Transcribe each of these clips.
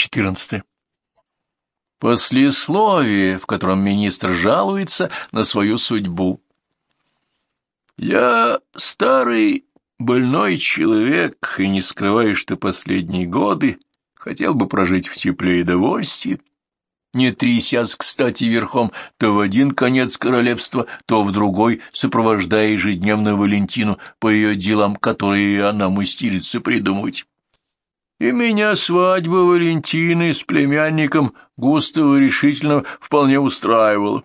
14. Послесловие, в котором министр жалуется на свою судьбу. Я старый больной человек, и не скрываю, что последние годы хотел бы прожить в тепле и довольстве, не трясясь, кстати, верхом то в один конец королевства, то в другой, сопровождая ежедневно Валентину по ее делам, которые она мастилится придумывать. И меня свадьба Валентины с племянником Густава решительно вполне устраивала.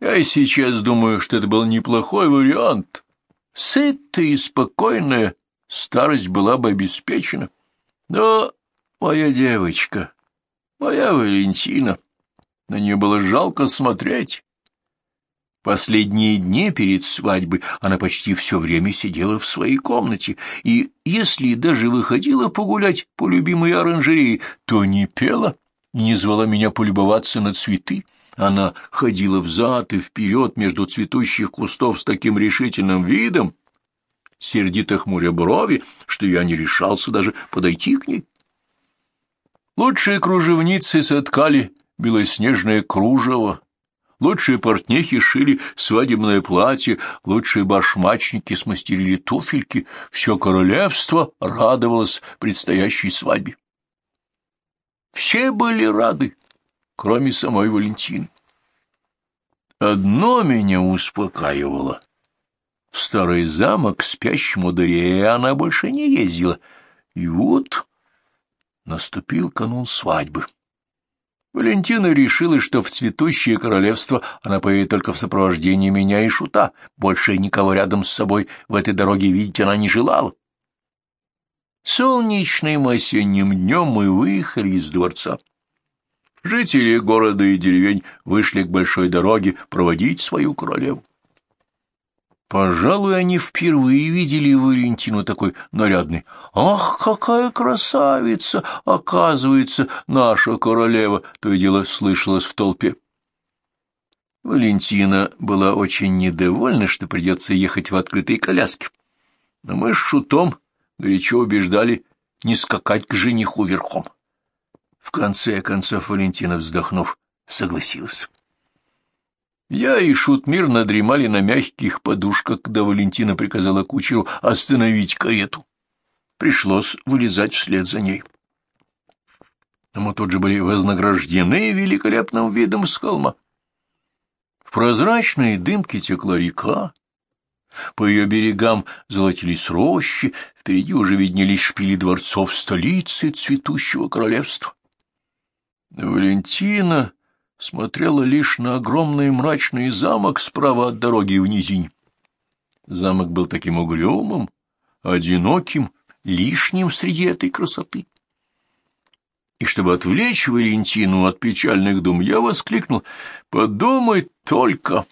Я и сейчас думаю, что это был неплохой вариант. Сытая и спокойная старость была бы обеспечена. Но моя девочка, моя Валентина, на нее было жалко смотреть. Последние дни перед свадьбой она почти все время сидела в своей комнате, и если даже выходила погулять по любимой оранжерее, то не пела и не звала меня полюбоваться на цветы. Она ходила взад и вперед между цветущих кустов с таким решительным видом, сердито хмуря брови, что я не решался даже подойти к ней. Лучшие кружевницы соткали белоснежное кружево, Лучшие портнехи шили свадебное платье, лучшие башмачники смастерили туфельки. Все королевство радовалось предстоящей свадьбе. Все были рады, кроме самой Валентины. Одно меня успокаивало. В старый замок спящему Дарее она больше не ездила. И вот наступил канун свадьбы. Валентина решила, что в цветущее королевство она поедет только в сопровождении меня и Шута. Больше никого рядом с собой в этой дороге видеть она не желала. Солнечным осенним днем мы выехали из дворца. Жители города и деревень вышли к большой дороге проводить свою королеву. Пожалуй, они впервые видели Валентину такой нарядной. «Ах, какая красавица! Оказывается, наша королева!» То и дело слышалось в толпе. Валентина была очень недовольна, что придется ехать в открытой коляске. Но мы с Шутом горячо убеждали не скакать к жениху верхом. В конце концов Валентина, вздохнув, согласилась. Я и Шут мирно дремали на мягких подушках, когда Валентина приказала кучеру остановить карету. Пришлось вылезать вслед за ней. Мы тут же были вознаграждены великолепным видом с холма. В прозрачной дымке текла река, по ее берегам золотились рощи, впереди уже виднелись шпили дворцов столицы цветущего королевства. Валентина смотрела лишь на огромный мрачный замок справа от дороги в низине. Замок был таким угрюмым, одиноким, лишним среди этой красоты. И чтобы отвлечь Валентину от печальных дум, я воскликнул, «Подумай только!»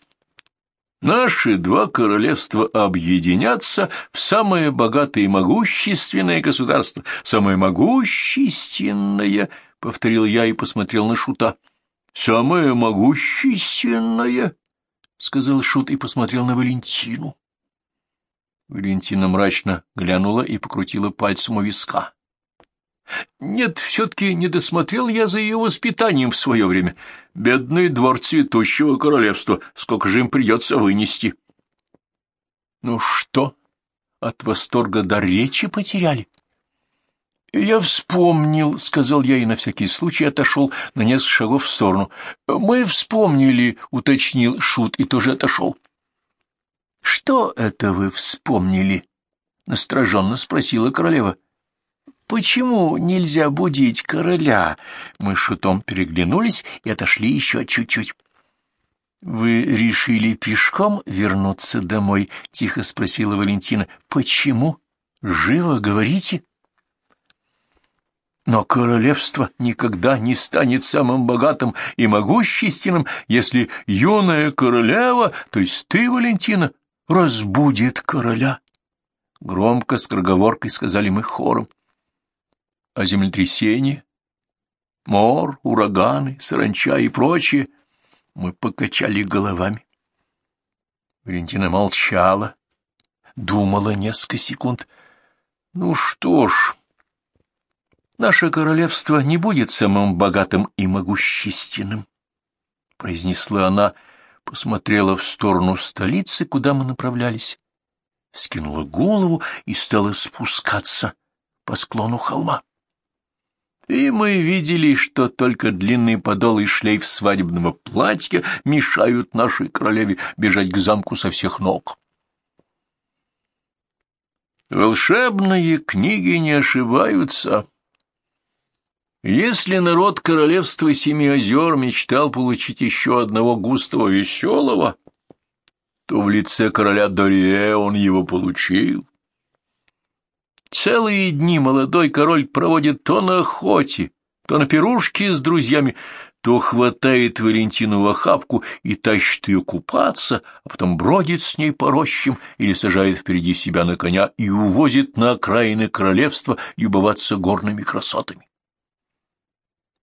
Наши два королевства объединятся в самое богатое и могущественное государство. Самое могущественное, — повторил я и посмотрел на Шута. — Самое могущественное, — сказал Шут и посмотрел на Валентину. Валентина мрачно глянула и покрутила пальцем у виска. — Нет, все-таки не досмотрел я за ее воспитанием в свое время. Бедный двор цветущего королевства, сколько же им придется вынести. — Ну что, от восторга до речи потеряли? —— Я вспомнил, — сказал я и на всякий случай отошел на несколько шагов в сторону. — Мы вспомнили, — уточнил Шут и тоже отошел. — Что это вы вспомнили? — настороженно спросила королева. — Почему нельзя будить короля? Мы с Шутом переглянулись и отошли еще чуть-чуть. — Вы решили пешком вернуться домой? — тихо спросила Валентина. — Почему? Живо говорите? — но королевство никогда не станет самым богатым и могущественным, если юная королева, то есть ты, Валентина, разбудит короля. Громко с скороговоркой сказали мы хором. А землетрясение, мор, ураганы, саранча и прочее мы покачали головами. Валентина молчала, думала несколько секунд. Ну что ж, наше королевство не будет самым богатым и могущественным, — произнесла она, посмотрела в сторону столицы, куда мы направлялись, скинула голову и стала спускаться по склону холма. И мы видели, что только длинный подол и шлейф свадебного платья мешают нашей королеве бежать к замку со всех ног. Волшебные книги не ошибаются. Если народ королевства Семи озер мечтал получить еще одного густого веселого, то в лице короля Дорие он его получил. Целые дни молодой король проводит то на охоте, то на пирушке с друзьями, то хватает Валентину в охапку и тащит ее купаться, а потом бродит с ней по рощам или сажает впереди себя на коня и увозит на окраины королевства любоваться горными красотами.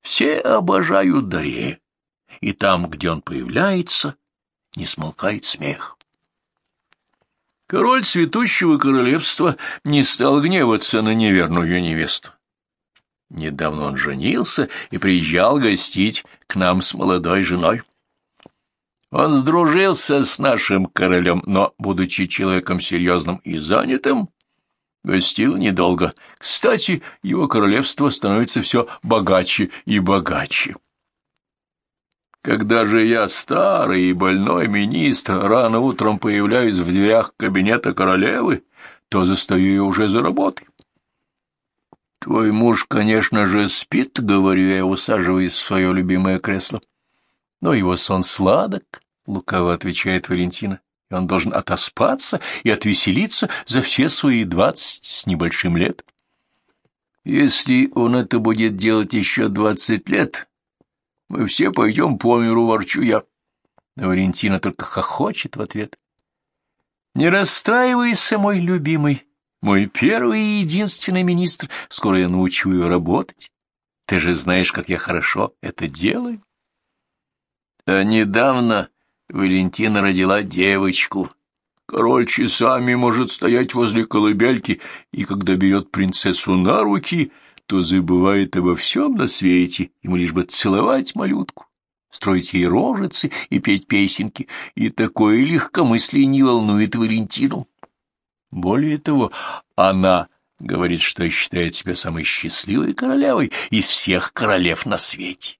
Все обожают Даре, и там, где он появляется, не смолкает смех. Король цветущего королевства не стал гневаться на неверную невесту. Недавно он женился и приезжал гостить к нам с молодой женой. Он сдружился с нашим королем, но, будучи человеком серьезным и занятым, гостил недолго. Кстати, его королевство становится все богаче и богаче. Когда же я, старый и больной министр, рано утром появляюсь в дверях кабинета королевы, то застаю ее уже за работой. «Твой муж, конечно же, спит», — говорю я, усаживаясь в свое любимое кресло. «Но его сон сладок», — лукаво отвечает Валентина, «и он должен отоспаться и отвеселиться за все свои двадцать с небольшим лет». «Если он это будет делать еще двадцать лет, мы все пойдем по миру, ворчу я». Валентина только хохочет в ответ. «Не расстраивайся, мой любимый», мой первый и единственный министр. Скоро я научу ее работать. Ты же знаешь, как я хорошо это делаю. А недавно Валентина родила девочку. Король часами может стоять возле колыбельки, и когда берет принцессу на руки, то забывает обо всем на свете, ему лишь бы целовать малютку, строить ей рожицы и петь песенки, и такое легкомыслие не волнует Валентину. Более того, она говорит, что считает себя самой счастливой королевой из всех королев на свете.